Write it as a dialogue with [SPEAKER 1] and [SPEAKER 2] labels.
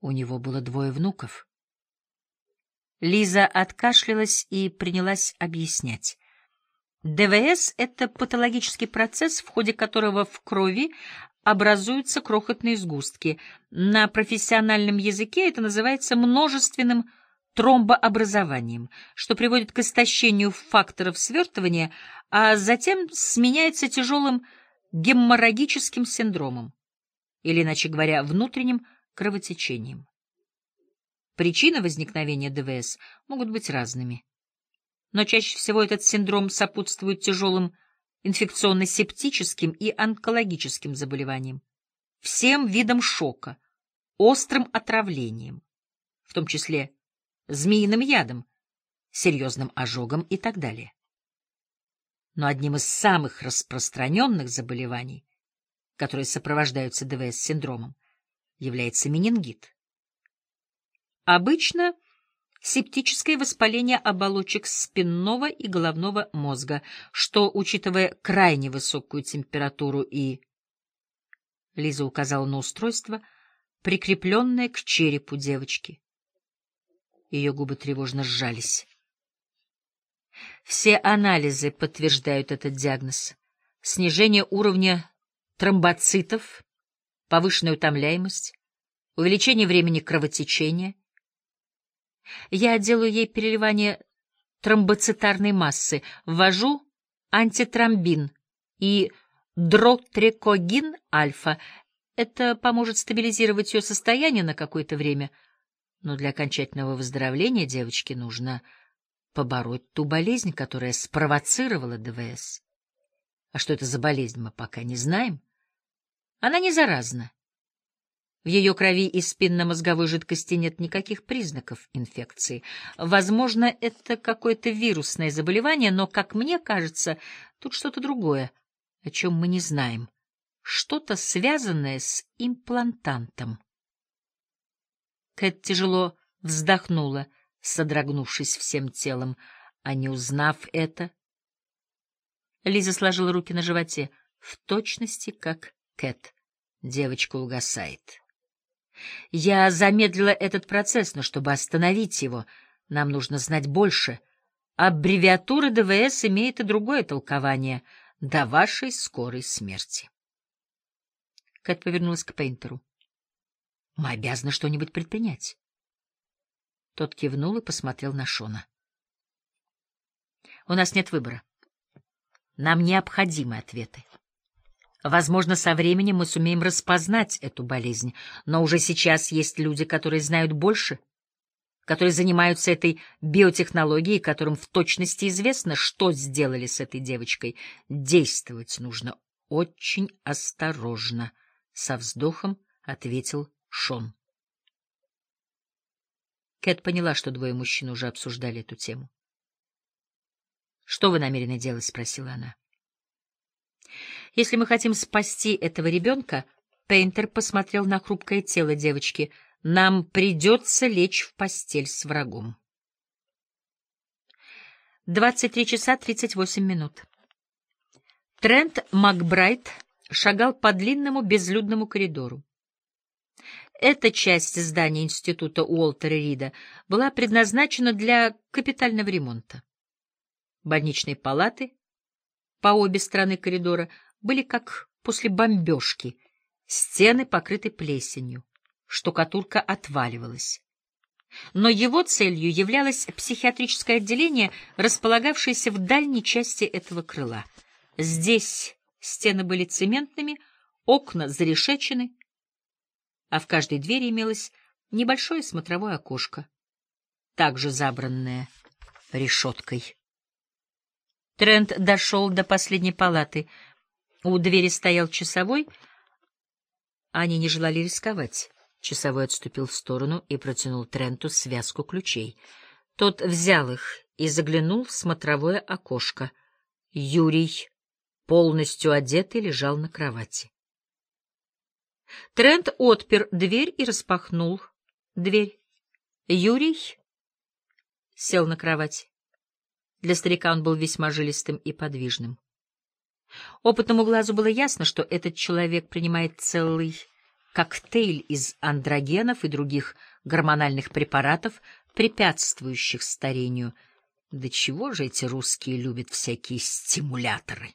[SPEAKER 1] У него было двое внуков. Лиза откашлялась и принялась объяснять. ДВС — это патологический процесс, в ходе которого в крови образуются крохотные сгустки. На профессиональном языке это называется множественным тромбообразованием, что приводит к истощению факторов свертывания, а затем сменяется тяжелым геморрагическим синдромом, или, иначе говоря, внутренним кровотечением. Причины возникновения ДВС могут быть разными. Но чаще всего этот синдром сопутствует тяжелым инфекционно-септическим и онкологическим заболеваниям, всем видам шока, острым отравлением, в том числе змеиным ядом, серьезным ожогом и так далее. Но одним из самых распространенных заболеваний, которые сопровождаются ДВС-синдромом, является менингит. Обычно септическое воспаление оболочек спинного и головного мозга, что, учитывая крайне высокую температуру и... Лиза указала на устройство, прикрепленное к черепу девочки. Ее губы тревожно сжались. Все анализы подтверждают этот диагноз. Снижение уровня тромбоцитов, повышенная утомляемость, увеличение времени кровотечения. Я делаю ей переливание тромбоцитарной массы, ввожу антитромбин и дротрекогин альфа. Это поможет стабилизировать ее состояние на какое-то время — но для окончательного выздоровления девочке нужно побороть ту болезнь, которая спровоцировала ДВС. А что это за болезнь, мы пока не знаем. Она не заразна. В ее крови и спинномозговой жидкости нет никаких признаков инфекции. Возможно, это какое-то вирусное заболевание, но, как мне кажется, тут что-то другое, о чем мы не знаем. Что-то связанное с имплантантом. Кэт тяжело вздохнула, содрогнувшись всем телом, а не узнав это... Лиза сложила руки на животе, в точности, как Кэт. Девочка угасает. Я замедлила этот процесс, но чтобы остановить его, нам нужно знать больше. Аббревиатура ДВС имеет и другое толкование — до вашей скорой смерти. Кэт повернулась к Пейнтеру. Мы обязаны что-нибудь предпринять. Тот кивнул и посмотрел на Шона. У нас нет выбора. Нам необходимы ответы. Возможно, со временем мы сумеем распознать эту болезнь, но уже сейчас есть люди, которые знают больше, которые занимаются этой биотехнологией, которым в точности известно, что сделали с этой девочкой. Действовать нужно очень осторожно, — со вздохом ответил Шон. Кэт поняла, что двое мужчин уже обсуждали эту тему. «Что вы намерены делать?» — спросила она. «Если мы хотим спасти этого ребенка...» Пейнтер посмотрел на хрупкое тело девочки. «Нам придется лечь в постель с врагом». Двадцать три часа тридцать восемь минут. Трент Макбрайт шагал по длинному безлюдному коридору. Эта часть здания института Уолтера Рида была предназначена для капитального ремонта. Больничные палаты по обе стороны коридора были как после бомбежки, стены покрыты плесенью, штукатурка отваливалась. Но его целью являлось психиатрическое отделение, располагавшееся в дальней части этого крыла. Здесь стены были цементными, окна зарешечены, а в каждой двери имелось небольшое смотровое окошко, также забранное решеткой. Трент дошел до последней палаты. У двери стоял часовой. Они не желали рисковать. Часовой отступил в сторону и протянул Тренту связку ключей. Тот взял их и заглянул в смотровое окошко. Юрий, полностью одетый, лежал на кровати. Трент отпер дверь и распахнул дверь. Юрий сел на кровать. Для старика он был весьма жилистым и подвижным. Опытному глазу было ясно, что этот человек принимает целый коктейль из андрогенов и других гормональных препаратов, препятствующих старению. Да чего же эти русские любят всякие стимуляторы?